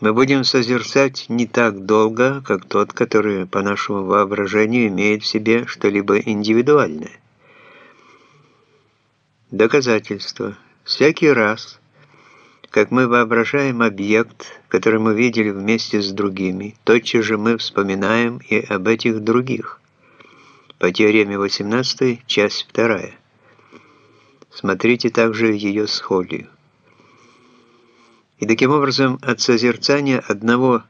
мы будем созерцать не так долго, как тот, который по нашему воображению имеет в себе что-либо индивидуальное. Доказательство. Всякий раз, как мы воображаем объект, который мы видели вместе с другими, тотчас же мы вспоминаем и об этих других. По теореме 18, часть 2. Смотрите также ее схолию. И таким образом от созерцания одного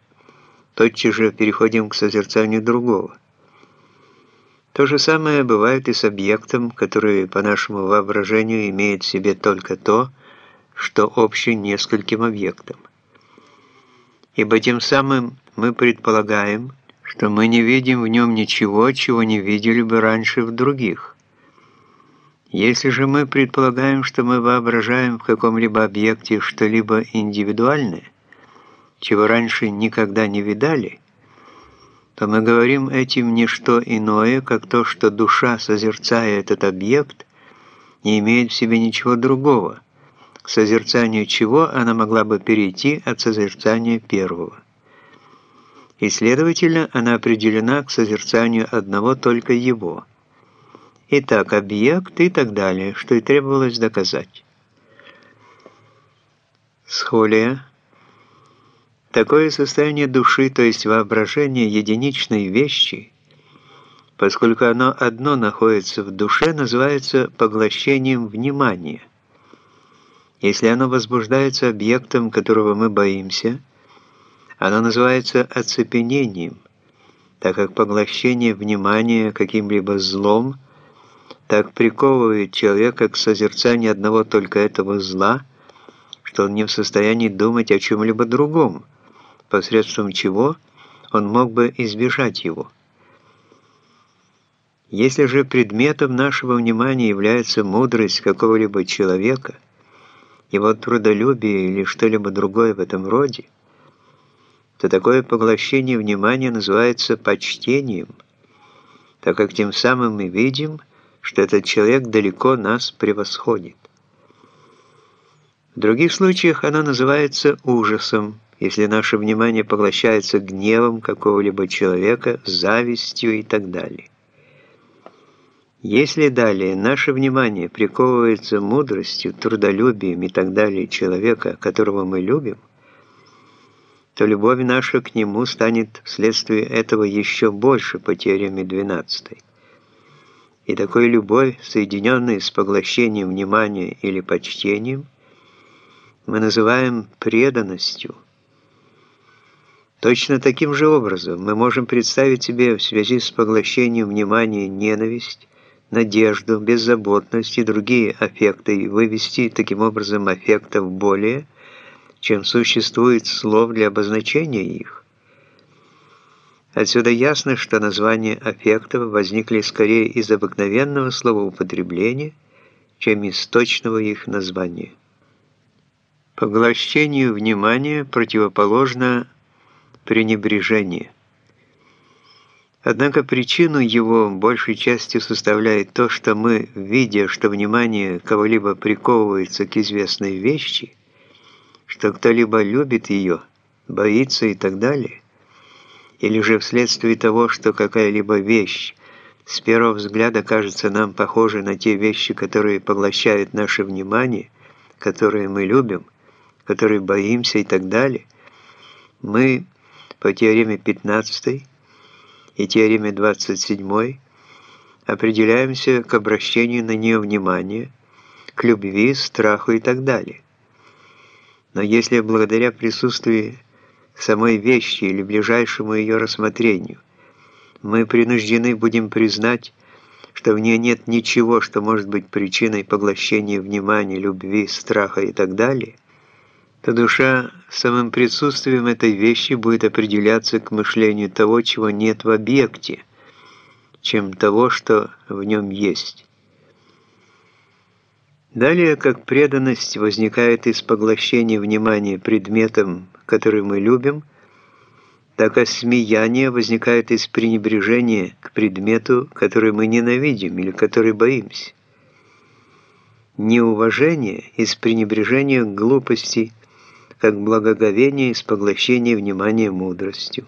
тотчас же переходим к созерцанию другого. То же самое бывает и с объектом, который по нашему воображению имеет в себе только то, что общее нескольким объектам. Ибо тем самым мы предполагаем, что мы не видим в нем ничего, чего не видели бы раньше в других. Если же мы предполагаем, что мы воображаем в каком-либо объекте что-либо индивидуальное, чего раньше никогда не видали, то мы говорим этим не что иное, как то, что душа, созерцая этот объект, не имеет в себе ничего другого, к созерцанию чего она могла бы перейти от созерцания первого. И, следовательно, она определена к созерцанию одного только его – Итак, объект и так далее, что и требовалось доказать. Схолия. Такое состояние души, то есть воображение единичной вещи, поскольку оно одно находится в душе, называется поглощением внимания. Если оно возбуждается объектом, которого мы боимся, оно называется оцепенением, так как поглощение внимания каким-либо злом – так приковывает человека к созерцанию одного только этого зла, что он не в состоянии думать о чем-либо другом, посредством чего он мог бы избежать его. Если же предметом нашего внимания является мудрость какого-либо человека, его трудолюбие или что-либо другое в этом роде, то такое поглощение внимания называется почтением, так как тем самым мы видим, что этот человек далеко нас превосходит. В других случаях она называется ужасом, если наше внимание поглощается гневом какого-либо человека, завистью и так далее. Если далее наше внимание приковывается мудростью, трудолюбием и так далее человека, которого мы любим, то любовь наша к нему станет вследствие этого еще больше по теореме 12. И такой любовь, соединенная с поглощением внимания или почтением, мы называем преданностью. Точно таким же образом мы можем представить себе в связи с поглощением внимания ненависть, надежду, беззаботность и другие аффекты и вывести таким образом аффектов более, чем существует слов для обозначения их. Отсюда ясно, что названия аффектов возникли скорее из обыкновенного словоупотребления, чем из точного их названия. Поглощению внимания противоположно пренебрежение. Однако причину его большей частью составляет то, что мы, видя, что внимание кого-либо приковывается к известной вещи, что кто-либо любит ее, боится и так далее – или же вследствие того, что какая-либо вещь с первого взгляда кажется нам похожей на те вещи, которые поглощают наше внимание, которые мы любим, которые боимся и так далее, мы по теореме 15 и теореме 27 определяемся к обращению на нее внимания, к любви, страху и так далее. Но если благодаря присутствию самой вещи или ближайшему ее рассмотрению. Мы принуждены будем признать, что в ней нет ничего, что может быть причиной поглощения внимания, любви, страха и так далее, то душа самым присутствием этой вещи будет определяться к мышлению того, чего нет в объекте, чем того, что в нем есть. Далее, как преданность возникает из поглощения внимания предметом, который мы любим, так и смеяние возникает из пренебрежения к предмету, который мы ненавидим или который боимся. Неуважение из пренебрежения к глупости, как благоговение из поглощения внимания мудростью.